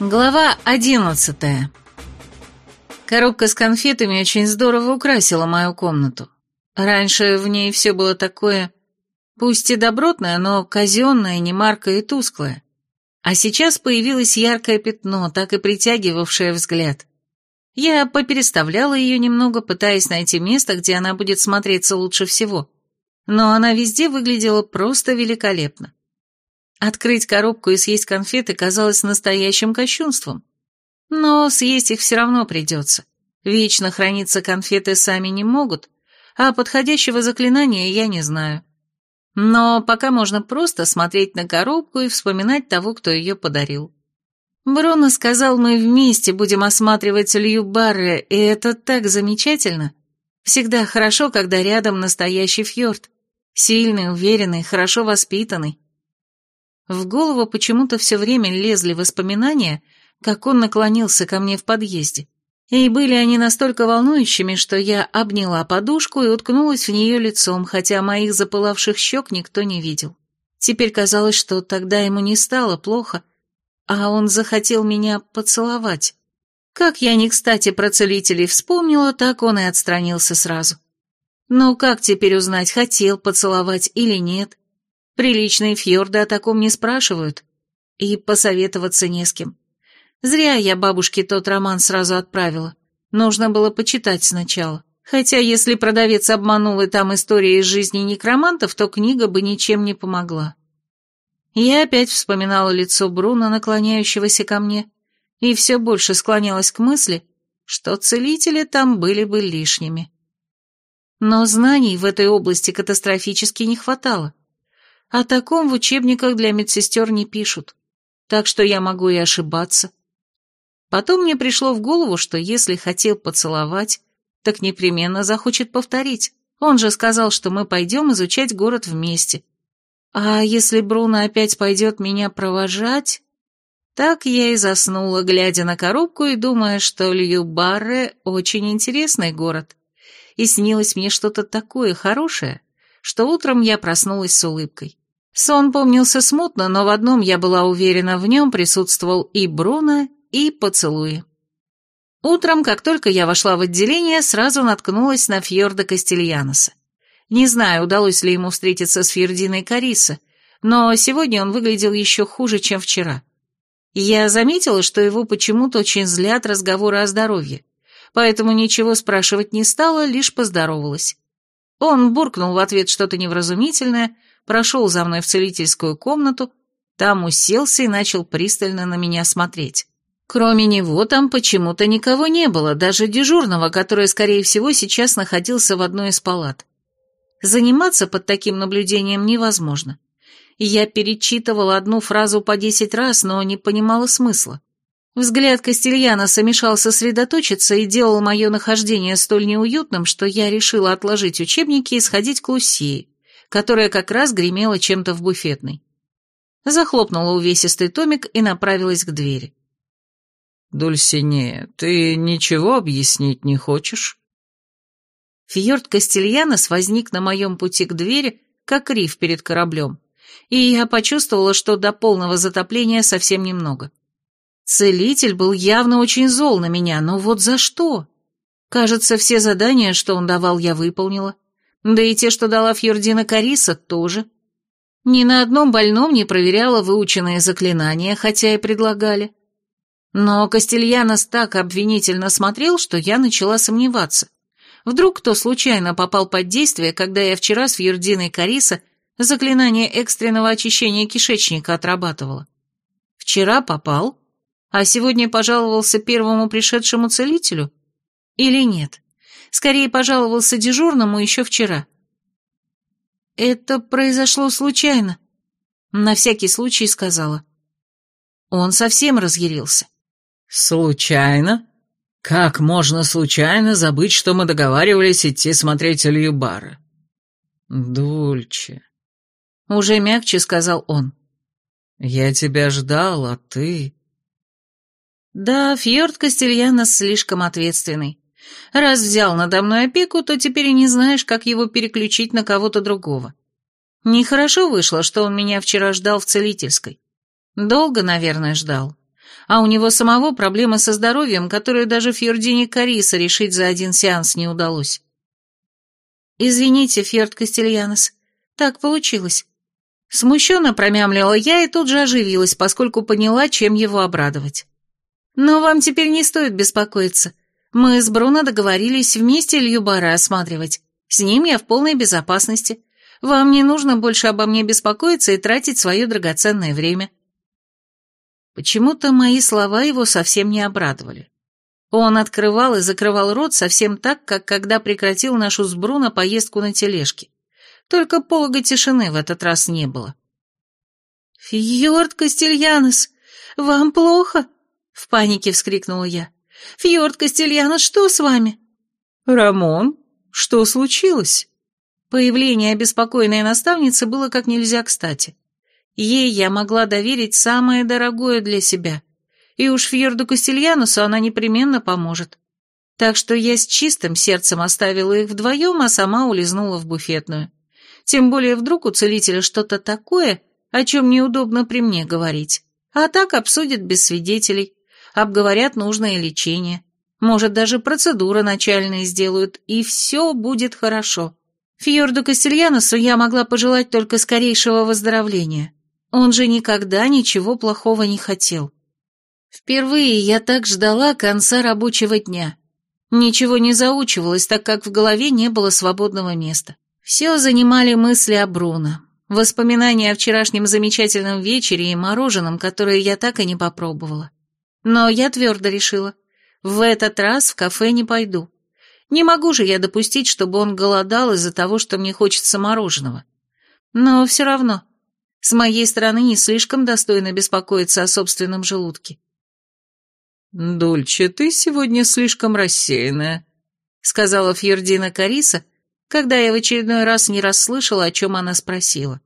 Глава одиннадцатая. Коробка с конфетами очень здорово украсила мою комнату. Раньше в ней все было такое, пусть и добротное, но казенное, немаркое и тусклое. А сейчас появилось яркое пятно, так и притягивавшее взгляд. Я попереставляла ее немного, пытаясь найти место, где она будет смотреться лучше всего. Но она везде выглядела просто великолепно. Открыть коробку и съесть конфеты казалось настоящим кощунством. Но съесть их все равно придется. Вечно храниться конфеты сами не могут, а подходящего заклинания я не знаю. Но пока можно просто смотреть на коробку и вспоминать того, кто ее подарил. Бруно сказал, мы вместе будем осматривать Лью Барре, и это так замечательно. Всегда хорошо, когда рядом настоящий фьорд. Сильный, уверенный, хорошо воспитанный. В голову почему-то все время лезли воспоминания, как он наклонился ко мне в подъезде. И были они настолько волнующими, что я обняла подушку и уткнулась в нее лицом, хотя моих запылавших щек никто не видел. Теперь казалось, что тогда ему не стало плохо, а он захотел меня поцеловать. Как я не кстати про целителей вспомнила, так он и отстранился сразу. Ну как теперь узнать, хотел поцеловать или нет? Приличные фьорды о таком не спрашивают. И посоветоваться не с кем. Зря я бабушке тот роман сразу отправила. Нужно было почитать сначала. Хотя если продавец обманул и там история из жизни некромантов, то книга бы ничем не помогла. Я опять вспоминала лицо Бруно, наклоняющегося ко мне, и все больше склонялась к мысли, что целители там были бы лишними. Но знаний в этой области катастрофически не хватало. О таком в учебниках для медсестер не пишут, так что я могу и ошибаться. Потом мне пришло в голову, что если хотел поцеловать, так непременно захочет повторить. Он же сказал, что мы пойдем изучать город вместе. А если Бруно опять пойдет меня провожать... Так я и заснула, глядя на коробку и думая, что Лью-Барре очень интересный город. И снилось мне что-то такое хорошее, что утром я проснулась с улыбкой. Сон помнился смутно, но в одном я была уверена, в нем присутствовал и Бруно, и поцелуи. Утром, как только я вошла в отделение, сразу наткнулась на Фьорда Кастильяноса. Не знаю, удалось ли ему встретиться с Фьердиной Кариса, но сегодня он выглядел еще хуже, чем вчера. Я заметила, что его почему-то очень злят разговоры о здоровье, поэтому ничего спрашивать не стала, лишь поздоровалась. Он буркнул в ответ что-то невразумительное, прошел за мной в целительскую комнату, там уселся и начал пристально на меня смотреть. Кроме него там почему-то никого не было, даже дежурного, который, скорее всего, сейчас находился в одной из палат. Заниматься под таким наблюдением невозможно. Я перечитывала одну фразу по десять раз, но не понимала смысла. Взгляд Кастильяноса мешал сосредоточиться и делал мое нахождение столь неуютным, что я решила отложить учебники и сходить к Лусии которая как раз гремела чем-то в буфетной. Захлопнула увесистый томик и направилась к двери. «Дульсинея, ты ничего объяснить не хочешь?» Фьорд Кастильянос возник на моем пути к двери, как риф перед кораблем, и я почувствовала, что до полного затопления совсем немного. Целитель был явно очень зол на меня, но вот за что? Кажется, все задания, что он давал, я выполнила. Да и те, что дала Фьордина Кариса, тоже. Ни на одном больном не проверяла выученные заклинания, хотя и предлагали. Но Кастильянос так обвинительно смотрел, что я начала сомневаться. Вдруг кто случайно попал под действие, когда я вчера с Фьординой Кариса заклинание экстренного очищения кишечника отрабатывала. Вчера попал, а сегодня пожаловался первому пришедшему целителю? Или нет? Скорее пожаловался дежурному еще вчера. «Это произошло случайно», — на всякий случай сказала. Он совсем разъярился. «Случайно? Как можно случайно забыть, что мы договаривались идти смотреть Илью Бара?» «Дульче», — уже мягче сказал он. «Я тебя ждал, а ты...» Да, Фьорд Кастельянос слишком ответственный. Раз взял надо мной опеку, то теперь и не знаешь, как его переключить на кого-то другого. Нехорошо вышло, что он меня вчера ждал в целительской. Долго, наверное, ждал. а у него самого проблемы со здоровьем, которую даже Фьордине Кариса решить за один сеанс не удалось. «Извините, Фьорд Кастельянос, так получилось». Смущенно промямлила я и тут же оживилась, поскольку поняла, чем его обрадовать. «Но вам теперь не стоит беспокоиться. Мы с Бруно договорились вместе Льюбара осматривать. С ним я в полной безопасности. Вам не нужно больше обо мне беспокоиться и тратить свое драгоценное время». Почему-то мои слова его совсем не обрадовали. Он открывал и закрывал рот совсем так, как когда прекратил нашу с Бруно поездку на тележке. Только полога тишины в этот раз не было. «Фьорд Кастельянос, вам плохо?» — в панике вскрикнула я. «Фьорд Кастельянос, что с вами?» «Рамон, что случилось?» Появление обеспокоенной наставницы было как нельзя кстати. Ей я могла доверить самое дорогое для себя, и уж Фьорду Кастельянусу она непременно поможет. Так что я с чистым сердцем оставила их вдвоем, а сама улизнула в буфетную. Тем более вдруг у целителя что-то такое, о чем неудобно при мне говорить. А так обсудят без свидетелей, обговорят нужное лечение. Может, даже процедуры начальные сделают, и все будет хорошо. Фьорду Кастельянусу я могла пожелать только скорейшего выздоровления. Он же никогда ничего плохого не хотел. Впервые я так ждала конца рабочего дня. Ничего не заучивалось, так как в голове не было свободного места. Все занимали мысли о Бруно. Воспоминания о вчерашнем замечательном вечере и мороженом, которое я так и не попробовала. Но я твердо решила, в этот раз в кафе не пойду. Не могу же я допустить, чтобы он голодал из-за того, что мне хочется мороженого. Но все равно, с моей стороны не слишком достойно беспокоиться о собственном желудке. «Дульче, ты сегодня слишком рассеянная», — сказала Фьердина Кариса, когда я в очередной раз не расслышала, о чем она спросила.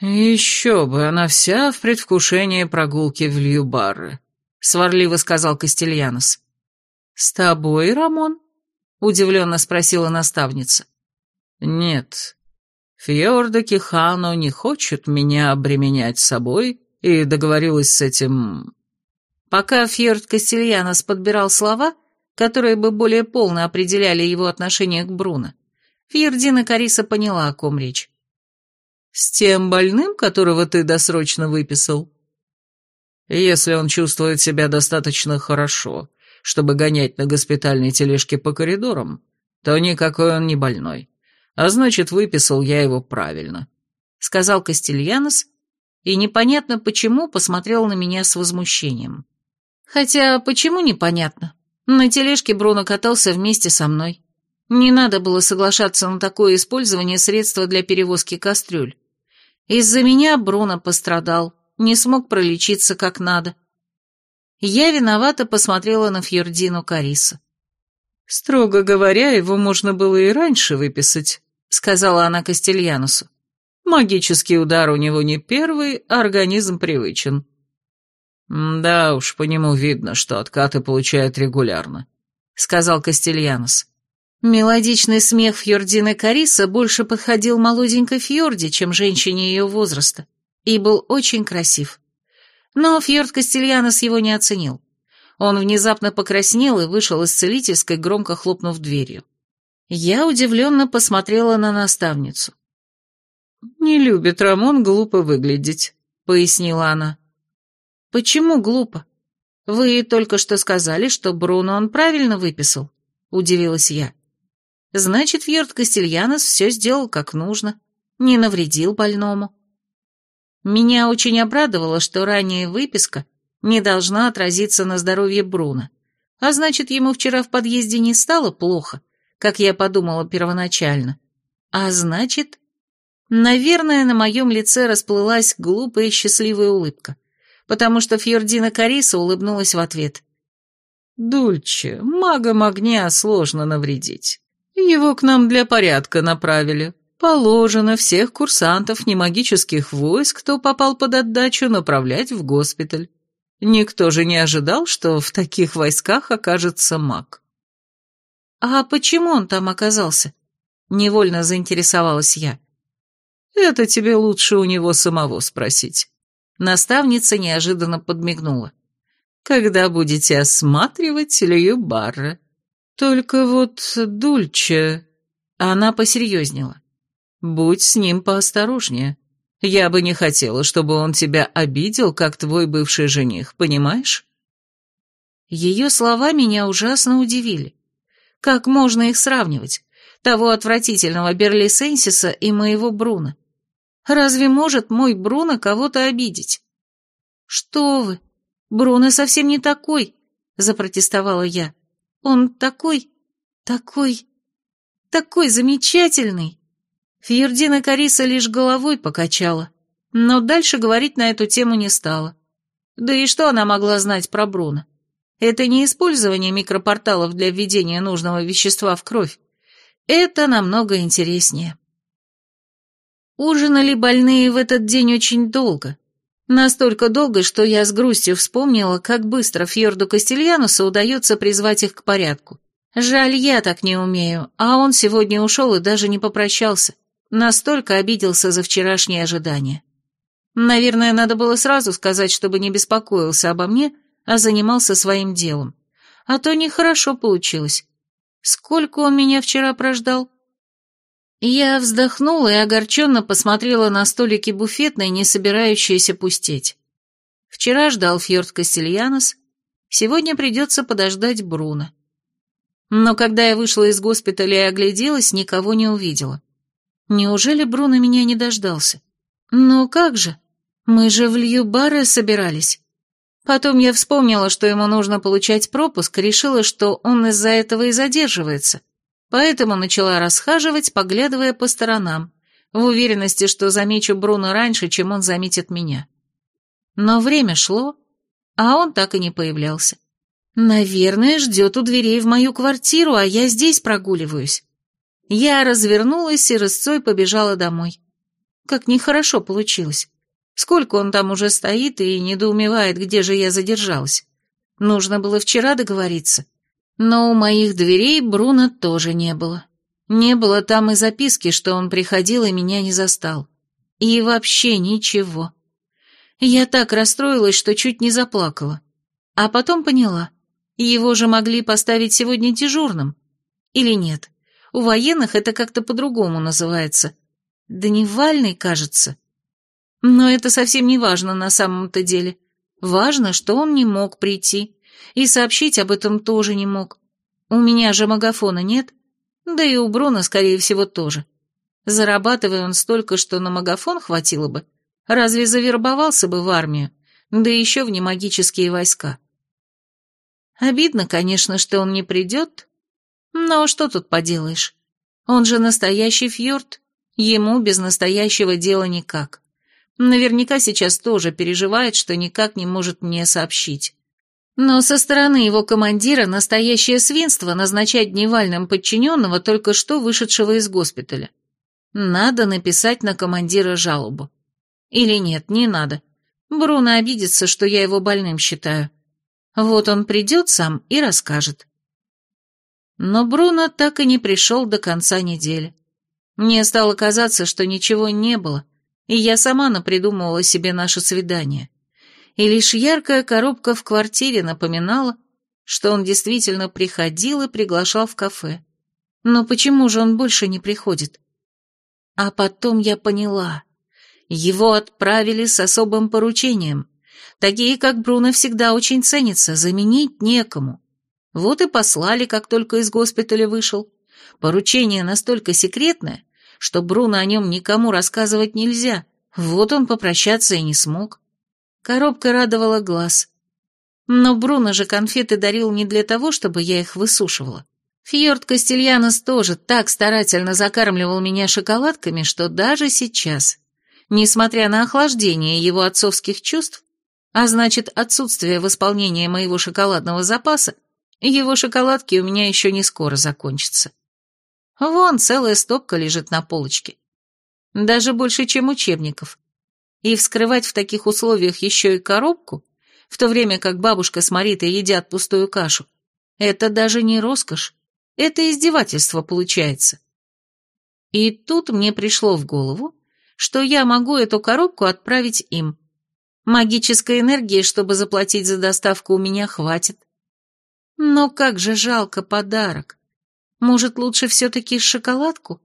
«Еще бы, она вся в предвкушении прогулки в Льюбарре», — сварливо сказал Кастельянос. «С тобой, Рамон?» — удивленно спросила наставница. «Нет, Фьорда Кихано не хочет меня обременять собой и договорилась с этим Пока Фьорд Кастильянос подбирал слова, которые бы более полно определяли его отношение к Бруно, Фьердина Кариса поняла, о ком речь. «С тем больным, которого ты досрочно выписал?» «Если он чувствует себя достаточно хорошо, чтобы гонять на госпитальной тележке по коридорам, то никакой он не больной. А значит, выписал я его правильно», — сказал Кастильянос, и непонятно почему посмотрел на меня с возмущением. Хотя, почему непонятно? На тележке Бруно катался вместе со мной. Не надо было соглашаться на такое использование средства для перевозки кастрюль. Из-за меня Бруно пострадал, не смог пролечиться как надо. Я виновато посмотрела на Фьордину Кариса. «Строго говоря, его можно было и раньше выписать», — сказала она Кастельянусу. «Магический удар у него не первый, а организм привычен». «Да уж, по нему видно, что откаты получает регулярно», — сказал Кастельянос. Мелодичный смех Фьордины Кариса больше подходил молоденькой Фьорде, чем женщине ее возраста, и был очень красив. Но Фьорд Кастельянос его не оценил. Он внезапно покраснел и вышел из целительской, громко хлопнув дверью. Я удивленно посмотрела на наставницу. «Не любит Рамон глупо выглядеть», — пояснила она. «Почему глупо? Вы только что сказали, что Бруно он правильно выписал», — удивилась я. «Значит, Фьорд Кастельянос все сделал как нужно, не навредил больному». Меня очень обрадовало, что ранняя выписка не должна отразиться на здоровье Бруно, а значит, ему вчера в подъезде не стало плохо, как я подумала первоначально. А значит... Наверное, на моем лице расплылась глупая счастливая улыбка потому что Фьордина Кариса улыбнулась в ответ. «Дульче, магом огня сложно навредить. Его к нам для порядка направили. Положено всех курсантов немагических войск, кто попал под отдачу, направлять в госпиталь. Никто же не ожидал, что в таких войсках окажется маг». «А почему он там оказался?» — невольно заинтересовалась я. «Это тебе лучше у него самого спросить». Наставница неожиданно подмигнула. когда будете осматривать Лью Барра. Только вот Дульче...» Она посерьезнела. «Будь с ним поосторожнее. Я бы не хотела, чтобы он тебя обидел, как твой бывший жених, понимаешь?» Ее слова меня ужасно удивили. Как можно их сравнивать? Того отвратительного Берли Сенсиса и моего Бруна. Разве может мой Бруно кого-то обидеть? «Что вы? Бруно совсем не такой», — запротестовала я. «Он такой, такой, такой замечательный». Фьердина Кариса лишь головой покачала, но дальше говорить на эту тему не стала. Да и что она могла знать про Бруно? Это не использование микропорталов для введения нужного вещества в кровь. Это намного интереснее. Ужинали больные в этот день очень долго. Настолько долго, что я с грустью вспомнила, как быстро Фьорду Кастельянусу удается призвать их к порядку. Жаль, я так не умею, а он сегодня ушел и даже не попрощался. Настолько обиделся за вчерашнее ожидание. Наверное, надо было сразу сказать, чтобы не беспокоился обо мне, а занимался своим делом. А то нехорошо получилось. Сколько он меня вчера прождал? Я вздохнула и огорченно посмотрела на столики буфетной, не собирающиеся пустеть. Вчера ждал Фьорд Кастельянос, сегодня придется подождать Бруно. Но когда я вышла из госпиталя и огляделась, никого не увидела. Неужели Бруно меня не дождался? Ну как же, мы же в Лью-Барре собирались. Потом я вспомнила, что ему нужно получать пропуск, и решила, что он из-за этого и задерживается. Поэтому начала расхаживать, поглядывая по сторонам, в уверенности, что замечу Бруно раньше, чем он заметит меня. Но время шло, а он так и не появлялся. Наверное, ждет у дверей в мою квартиру, а я здесь прогуливаюсь. Я развернулась и рысцой побежала домой. Как нехорошо получилось. Сколько он там уже стоит и недоумевает, где же я задержалась. Нужно было вчера договориться. Но у моих дверей Бруно тоже не было. Не было там и записки, что он приходил и меня не застал. И вообще ничего. Я так расстроилась, что чуть не заплакала. А потом поняла. Его же могли поставить сегодня дежурным. Или нет? У военных это как-то по-другому называется. Дневальный, кажется. Но это совсем не важно на самом-то деле. Важно, что он не мог прийти, и сообщить об этом тоже не мог. У меня же магафона нет, да и у Бруна, скорее всего, тоже. Зарабатывая он столько, что на магафон хватило бы, разве завербовался бы в армию, да еще в немагические войска. Обидно, конечно, что он не придет, но что тут поделаешь? Он же настоящий фьорд, ему без настоящего дела никак. Наверняка сейчас тоже переживает, что никак не может мне сообщить. Но со стороны его командира настоящее свинство назначать дневальным подчиненного, только что вышедшего из госпиталя. Надо написать на командира жалобу. Или нет, не надо. Бруно обидится, что я его больным считаю. Вот он придет сам и расскажет. Но Бруно так и не пришел до конца недели. Мне стало казаться, что ничего не было, и я сама напридумывала себе наше свидание. И лишь яркая коробка в квартире напоминала, что он действительно приходил и приглашал в кафе. Но почему же он больше не приходит? А потом я поняла. Его отправили с особым поручением. Такие, как Бруно, всегда очень ценятся, заменить некому. Вот и послали, как только из госпиталя вышел. Поручение настолько секретное, что Бруно о нем никому рассказывать нельзя. Вот он попрощаться и не смог. Коробка радовала глаз. Но Бруно же конфеты дарил не для того, чтобы я их высушивала. Фьорд Кастельянос тоже так старательно закармливал меня шоколадками, что даже сейчас, несмотря на охлаждение его отцовских чувств, а значит отсутствие восполнения моего шоколадного запаса, его шоколадки у меня еще не скоро закончатся. Вон целая стопка лежит на полочке. Даже больше, чем учебников. И вскрывать в таких условиях еще и коробку, в то время как бабушка с Маритой едят пустую кашу, это даже не роскошь, это издевательство получается. И тут мне пришло в голову, что я могу эту коробку отправить им. Магической энергии, чтобы заплатить за доставку, у меня хватит. Но как же жалко подарок. Может, лучше все-таки шоколадку?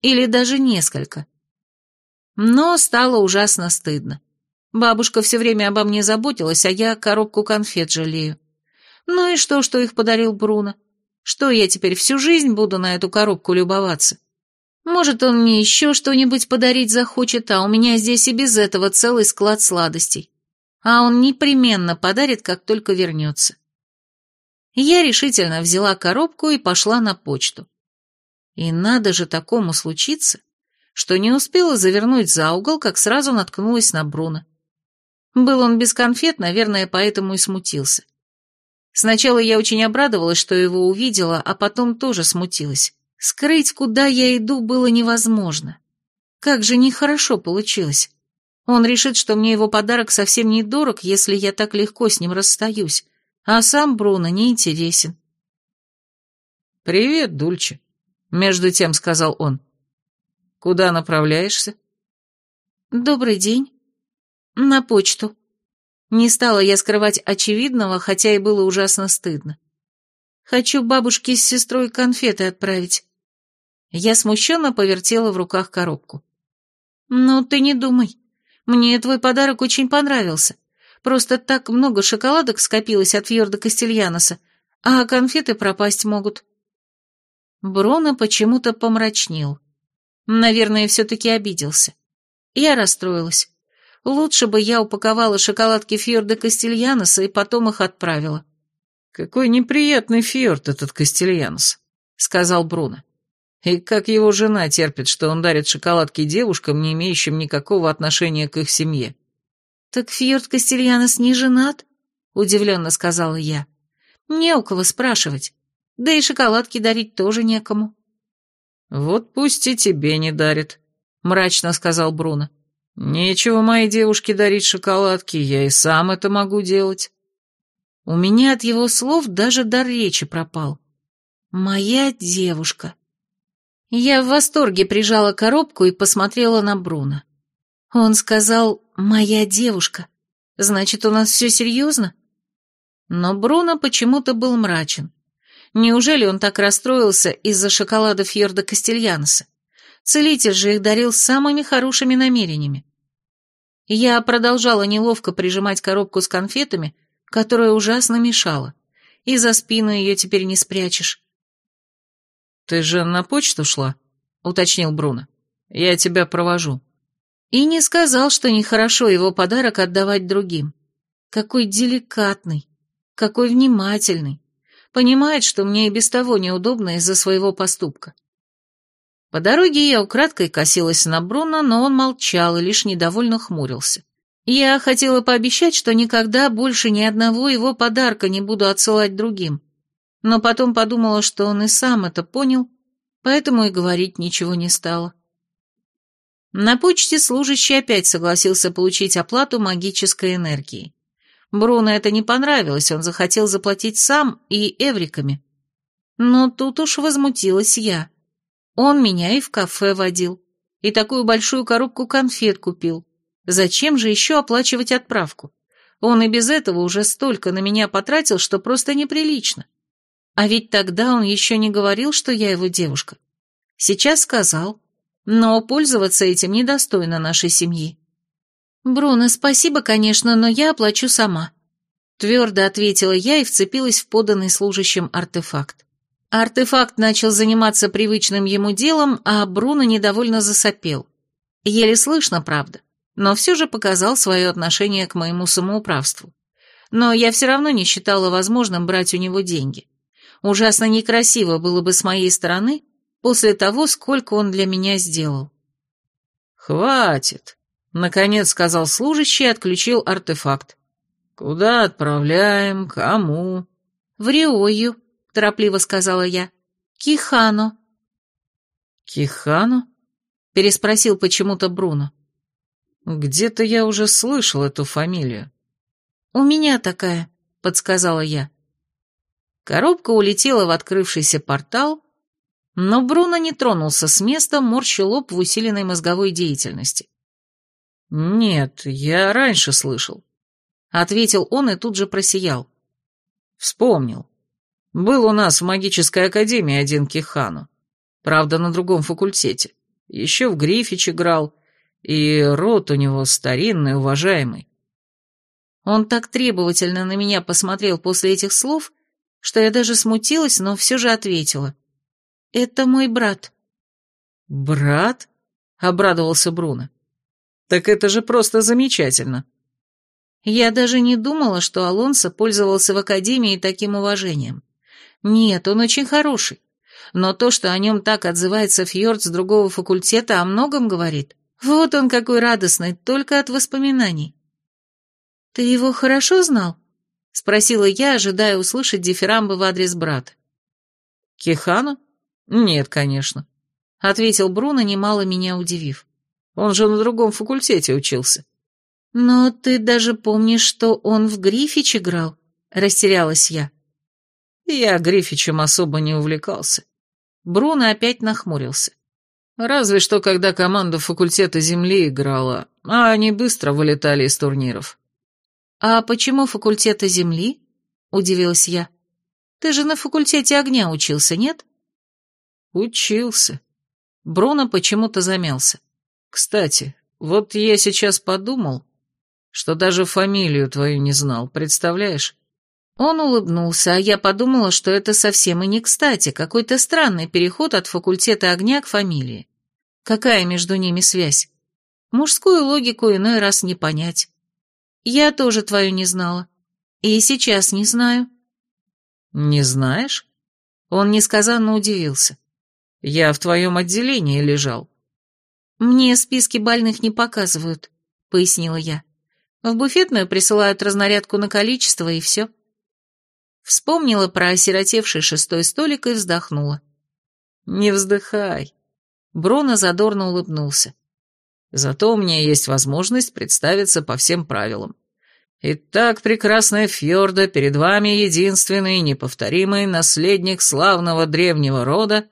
Или даже несколько? Но стало ужасно стыдно. Бабушка все время обо мне заботилась, а я коробку конфет жалею. Ну и что, что их подарил Бруно? Что я теперь всю жизнь буду на эту коробку любоваться? Может, он мне еще что-нибудь подарить захочет, а у меня здесь и без этого целый склад сладостей. А он непременно подарит, как только вернется. Я решительно взяла коробку и пошла на почту. И надо же такому случиться, что не успела завернуть за угол, как сразу наткнулась на Бруно. Был он без конфет, наверное, поэтому и смутился. Сначала я очень обрадовалась, что его увидела, а потом тоже смутилась. Скрыть, куда я иду, было невозможно. Как же нехорошо получилось. Он решит, что мне его подарок совсем не дорог, если я так легко с ним расстаюсь, а сам Бруно не интересен. «Привет, Дульче», — между тем сказал он. «Куда направляешься?» «Добрый день. На почту». Не стала я скрывать очевидного, хотя и было ужасно стыдно. Хочу бабушке с сестрой конфеты отправить. Я смущенно повертела в руках коробку. «Ну, ты не думай. Мне твой подарок очень понравился. Просто так много шоколадок скопилось от Фьорда Кастельяноса, а конфеты пропасть могут». Бруно почему-то помрачнел. Наверное, все-таки обиделся. Я расстроилась. Лучше бы я упаковала шоколадки Фьорда Кастельяноса и потом их отправила. «Какой неприятный Фьорд этот Кастельянос», — сказал Бруно. «И как его жена терпит, что он дарит шоколадки девушкам, не имеющим никакого отношения к их семье». «Так Фьорд Кастельянос не женат?» — удивленно сказала я. «Не у кого спрашивать. Да и шоколадки дарить тоже некому». «Вот пусть и тебе не дарит», — мрачно сказал Бруно. «Нечего моей девушке дарить шоколадки, я и сам это могу делать». У меня от его слов даже дар речи пропал. «Моя девушка». Я в восторге прижала коробку и посмотрела на Бруно. Он сказал «моя девушка». Значит, у нас все серьезно? Но Бруно почему-то был мрачен. Неужели он так расстроился из-за шоколада Фьорда Кастельяноса? Целитель же их дарил самыми хорошими намерениями. Я продолжала неловко прижимать коробку с конфетами, которая ужасно мешала, и за спину ее теперь не спрячешь. «Ты же на почту шла?» — уточнил Бруно. «Я тебя провожу». И не сказал, что нехорошо его подарок отдавать другим. Какой деликатный, какой внимательный. Понимает, что мне и без того неудобно из-за своего поступка. По дороге я украдкой косилась на Бруно, но он молчал и лишь недовольно хмурился. Я хотела пообещать, что никогда больше ни одного его подарка не буду отсылать другим, но потом подумала, что он и сам это понял, поэтому и говорить ничего не стала. На почте служащий опять согласился получить оплату магической энергии. Бруно это не понравилось, он захотел заплатить сам и эвриками. Но тут уж возмутилась я. Он меня и в кафе водил, и такую большую коробку конфет купил. Зачем же еще оплачивать отправку? Он и без этого уже столько на меня потратил, что просто неприлично. А ведь тогда он еще не говорил, что я его девушка. Сейчас сказал, но пользоваться этим недостойно нашей семьи. «Бруно, спасибо, конечно, но я оплачу сама», — твердо ответила я и вцепилась в поданный служащим артефакт. Артефакт начал заниматься привычным ему делом, а Бруно недовольно засопел. Еле слышно, правда, но все же показал свое отношение к моему самоуправству. Но я все равно не считала возможным брать у него деньги. Ужасно некрасиво было бы с моей стороны после того, сколько он для меня сделал. «Хватит», — наконец сказал служащий и отключил артефакт. «Куда отправляем? Кому?» «В Риою», — торопливо сказала я. «Кихано». «Кихано?» — переспросил почему-то Бруно. «Где-то я уже слышал эту фамилию». «У меня такая», — подсказала я. Коробка улетела в открывшийся портал, но Бруно не тронулся с места, морщил лоб в усиленной мозговой деятельности. «Нет, я раньше слышал», — ответил он и тут же просиял. «Вспомнил. Был у нас в магической академии один Кихану. Правда, на другом факультете. Еще в Грифич играл, и род у него старинный, уважаемый. Он так требовательно на меня посмотрел после этих слов, что я даже смутилась, но все же ответила. «Это мой брат». «Брат?» — обрадовался Бруно. «Так это же просто замечательно». Я даже не думала, что Алонсо пользовался в Академии таким уважением. Нет, он очень хороший. Но то, что о нем так отзывается Фьорд с другого факультета, о многом говорит. Вот он какой радостный, только от воспоминаний. «Ты его хорошо знал?» — спросила я, ожидая услышать дифирамбы в адрес брата. «Кихану? Нет, конечно», — ответил Бруно, немало меня удивив. «Он же на другом факультете учился». «Но ты даже помнишь, что он в Грифич играл?» — растерялась я. Я Грифичем особо не увлекался. Бруно опять нахмурился. Разве что, когда команда факультета Земли играла, а они быстро вылетали из турниров. «А почему факультета Земли?» — удивилась я. «Ты же на факультете огня учился, нет?» «Учился». Бруно почему-то замялся. «Кстати, вот я сейчас подумал, что даже фамилию твою не знал, представляешь?» Он улыбнулся, а я подумала, что это совсем и не кстати, какой-то странный переход от факультета огня к фамилии. Какая между ними связь? Мужскую логику иной раз не понять. Я тоже твою не знала. И сейчас не знаю. Не знаешь? Он несказанно удивился. Я в твоем отделении лежал. Мне списки больных не показывают, пояснила я. В буфетную присылают разнарядку на количество, и все. Вспомнила про осиротевший шестой столик и вздохнула. «Не вздыхай». Бруно задорно улыбнулся. «Зато у меня есть возможность представиться по всем правилам. Итак, прекрасная Фьорда, перед вами единственный неповторимый наследник славного древнего рода».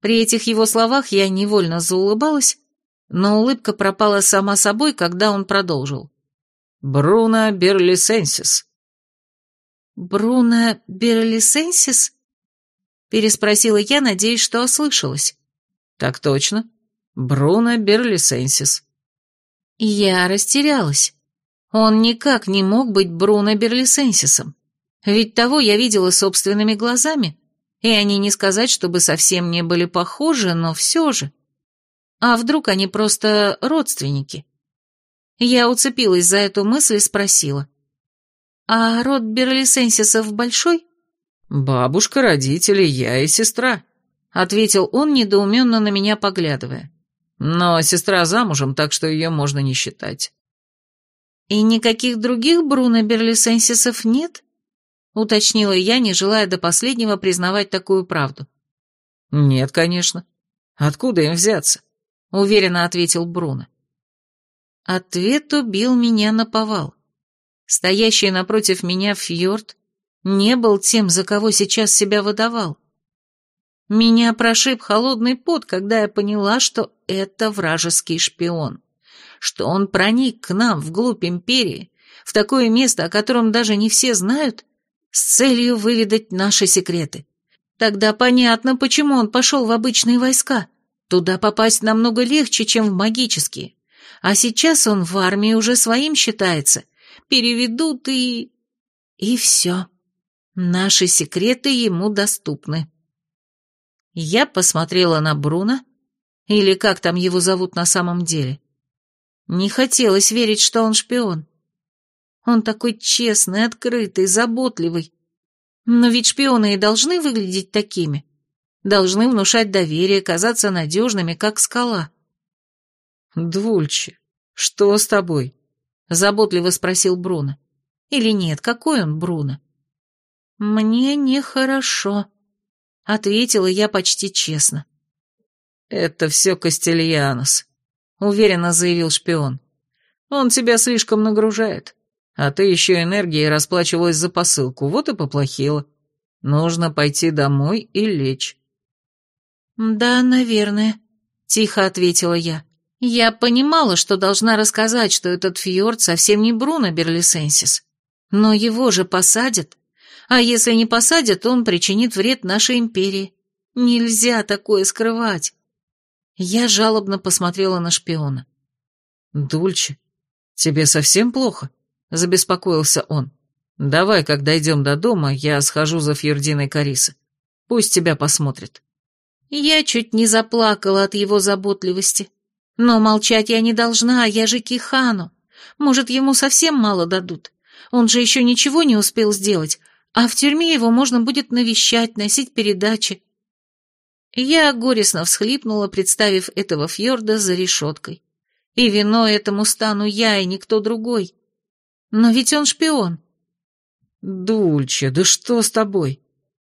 При этих его словах я невольно заулыбалась, но улыбка пропала сама собой, когда он продолжил. «Бруно Берлисенсис, «Бруно Берлисенсис?» Переспросила я, надеясь, что ослышалась. «Так точно. Бруно Берлисенсис». Я растерялась. Он никак не мог быть Бруно Берлисенсисом. Ведь того я видела собственными глазами, и они не сказать, чтобы совсем не были похожи, но все же. А вдруг они просто родственники? Я уцепилась за эту мысль и спросила. «А род Берлисенсисов большой?» «Бабушка, родители, я и сестра», — ответил он, недоуменно на меня поглядывая. «Но сестра замужем, так что ее можно не считать». «И никаких других Бруно Берлисенсисов нет?» — уточнила я, не желая до последнего признавать такую правду. «Нет, конечно. Откуда им взяться?» — уверенно ответил Бруно. Ответ убил меня на повал. Стоящий напротив меня фьорд не был тем, за кого сейчас себя выдавал. Меня прошиб холодный пот, когда я поняла, что это вражеский шпион, что он проник к нам вглубь империи, в такое место, о котором даже не все знают, с целью выведать наши секреты. Тогда понятно, почему он пошел в обычные войска. Туда попасть намного легче, чем в магические. А сейчас он в армии уже своим считается переведут и... И все. Наши секреты ему доступны. Я посмотрела на Бруно, или как там его зовут на самом деле. Не хотелось верить, что он шпион. Он такой честный, открытый, заботливый. Но ведь шпионы и должны выглядеть такими. Должны внушать доверие, казаться надежными, как скала. «Двульче, что с тобой?» Заботливо спросил Бруно. Или нет, какой он Бруно? Мне нехорошо, ответила я почти честно. Это все Кастельянос, уверенно заявил шпион. Он тебя слишком нагружает, а ты еще энергией расплачивалась за посылку, вот и поплохело. Нужно пойти домой и лечь. Да, наверное, тихо ответила я. Я понимала, что должна рассказать, что этот фьорд совсем не Бруно Берлисенсис. Но его же посадят. А если не посадят, он причинит вред нашей империи. Нельзя такое скрывать. Я жалобно посмотрела на шпиона. «Дульче, тебе совсем плохо?» — забеспокоился он. «Давай, когда дойдем до дома, я схожу за Фьердиной Карисы. Пусть тебя посмотрит». Я чуть не заплакала от его заботливости. Но молчать я не должна, я же Кихану. Может, ему совсем мало дадут. Он же еще ничего не успел сделать, а в тюрьме его можно будет навещать, носить передачи. Я горестно всхлипнула, представив этого фьорда за решеткой. И виной этому стану я и никто другой. Но ведь он шпион. Дульче, да что с тобой?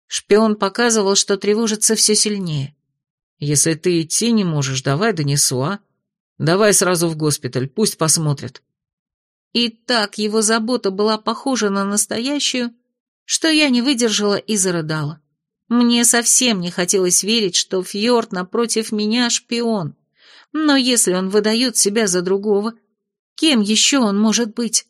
Шпион показывал, что тревожится все сильнее. Если ты идти не можешь, давай донесу, а? Давай сразу в госпиталь, пусть посмотрят. И так его забота была похожа на настоящую, что я не выдержала и зарыдала. Мне совсем не хотелось верить, что Фьорд напротив меня шпион. Но если он выдает себя за другого, кем еще он может быть?